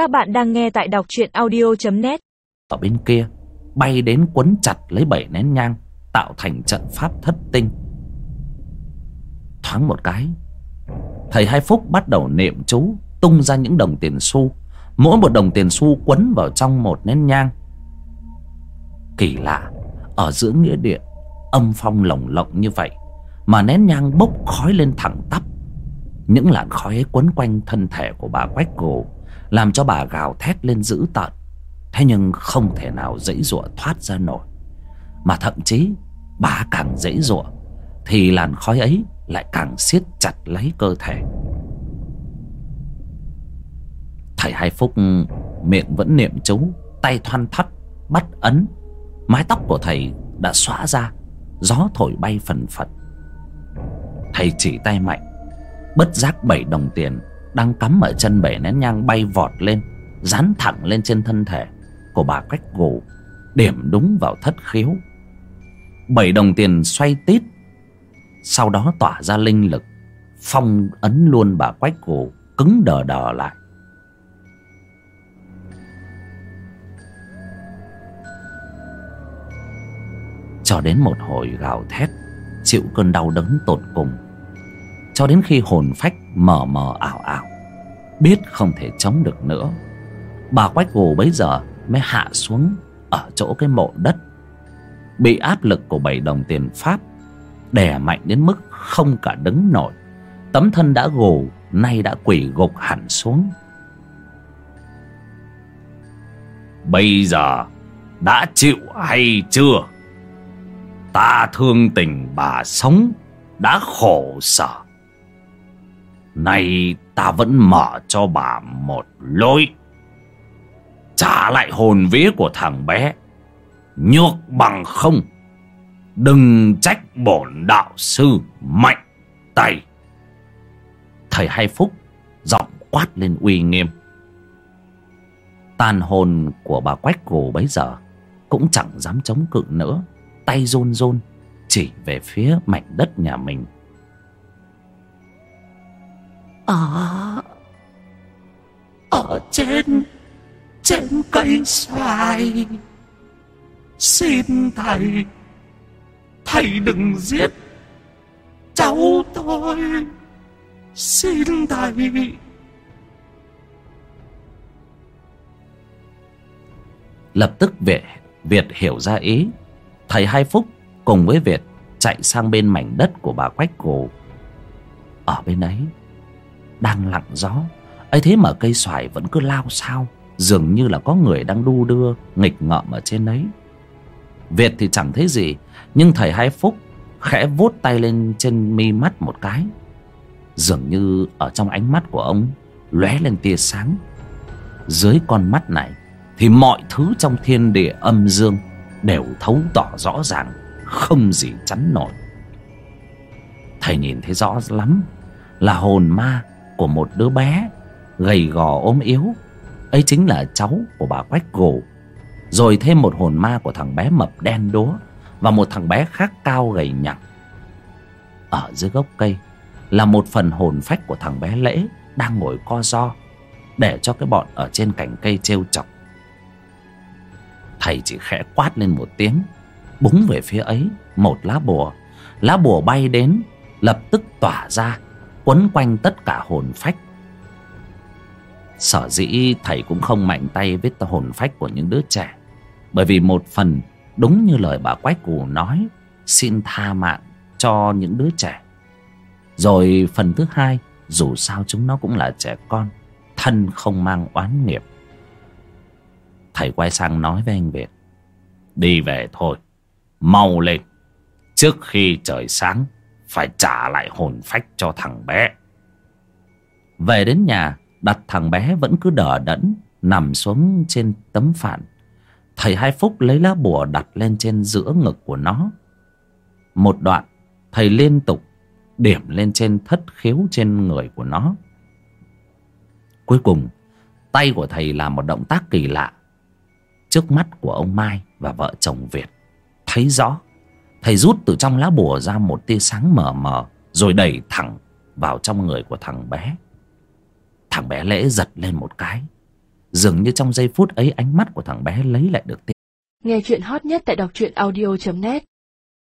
Các bạn đang nghe tại đọc truyện audio.net Ở bên kia, Bay đến quấn chặt lấy bảy nén nhang, Tạo thành trận pháp thất tinh. Thoáng một cái, Thầy Hai Phúc bắt đầu niệm chú, Tung ra những đồng tiền xu. Mỗi một đồng tiền xu quấn vào trong một nén nhang. Kỳ lạ, Ở giữa nghĩa địa, Âm phong lồng lộng như vậy, Mà nén nhang bốc khói lên thẳng tắp. Những làn khói ấy quấn quanh thân thể của bà Quách Gồ Làm cho bà gào thét lên dữ tợn. Thế nhưng không thể nào dãy giụa thoát ra nổi. Mà thậm chí, bà càng dãy giụa, Thì làn khói ấy lại càng siết chặt lấy cơ thể. Thầy Hai Phúc miệng vẫn niệm chú, Tay thoăn thắt bắt ấn. Mái tóc của thầy đã xóa ra, Gió thổi bay phần phật. Thầy chỉ tay mạnh Bất giác bảy đồng tiền Đang cắm ở chân bể nén nhang bay vọt lên, Dán thẳng lên trên thân thể Của bà cách gù, Điểm đúng vào thất khiếu. Bảy đồng tiền xoay tít, Sau đó tỏa ra linh lực, Phong ấn luôn bà quách gù Cứng đờ đờ lại. Cho đến một hồi gào thét, chịu cơn đau đớn tột cùng cho đến khi hồn phách mờ mờ ảo ảo, biết không thể chống được nữa, bà quách gù bấy giờ mới hạ xuống ở chỗ cái mộ đất. Bị áp lực của bảy đồng tiền pháp đè mạnh đến mức không cả đứng nổi. Tấm thân đã gù, nay đã quỳ gục hẳn xuống. Bây giờ đã chịu hay chưa? Ta thương tình bà sống đã khổ sở nay ta vẫn mở cho bà một lối. Trả lại hồn vía của thằng bé. Nhược bằng không. Đừng trách bổn đạo sư mạnh tay. Thầy hai phúc giọng quát lên uy nghiêm. Tàn hồn của bà quách gù bấy giờ cũng chẳng dám chống cự nữa. Tay run run, chỉ về phía mảnh đất nhà mình ở ở trên trên cây xoài, xin thầy thầy đừng giết cháu tôi. Xin thầy. Lập tức việt việt hiểu ra ý. Thầy hai phúc cùng với việt chạy sang bên mảnh đất của bà quách cổ. Ở bên ấy đang lặng gió. Ấy thế mà cây xoài vẫn cứ lao sao, dường như là có người đang đu đưa, nghịch ngợm ở trên ấy việt thì chẳng thấy gì, nhưng thầy hai phúc khẽ vuốt tay lên trên mi mắt một cái. Dường như ở trong ánh mắt của ông lóe lên tia sáng. Dưới con mắt này thì mọi thứ trong thiên địa âm dương đều thấu tỏ rõ ràng, không gì chắn nổi. Thầy nhìn thấy rõ lắm là hồn ma của một đứa bé gầy gò ốm yếu. Ấy chính là cháu của bà quách gồ. Rồi thêm một hồn ma của thằng bé mập đen đúa và một thằng bé khác cao gầy nhặng ở dưới gốc cây là một phần hồn phách của thằng bé lễ đang ngồi co ro để cho cái bọn ở trên cành cây trêu chọc. Thầy chỉ khẽ quát lên một tiếng, búng về phía ấy một lá bùa. Lá bùa bay đến, lập tức tỏa ra quấn quanh tất cả hồn phách. Sở dĩ thầy cũng không mạnh tay với hồn phách của những đứa trẻ, bởi vì một phần đúng như lời bà quách cù nói, xin tha mạng cho những đứa trẻ. Rồi phần thứ hai, dù sao chúng nó cũng là trẻ con, thân không mang oán nghiệp. Thầy quay sang nói với anh việt, đi về thôi, mau lên, trước khi trời sáng phải trả lại hồn phách cho thằng bé. Về đến nhà, đặt thằng bé vẫn cứ đờ đẫn, nằm xuống trên tấm phản. Thầy hai phúc lấy lá bùa đặt lên trên giữa ngực của nó. Một đoạn, thầy liên tục điểm lên trên thất khiếu trên người của nó. Cuối cùng, tay của thầy làm một động tác kỳ lạ. Trước mắt của ông mai và vợ chồng việt, thấy rõ thầy rút từ trong lá bùa ra một tia sáng mờ mờ, rồi đẩy thẳng vào trong người của thằng bé. Thằng bé lễ giật lên một cái. Dường như trong giây phút ấy, ánh mắt của thằng bé lấy lại được tia Nghe chuyện hot nhất tại đọc truyện audio.net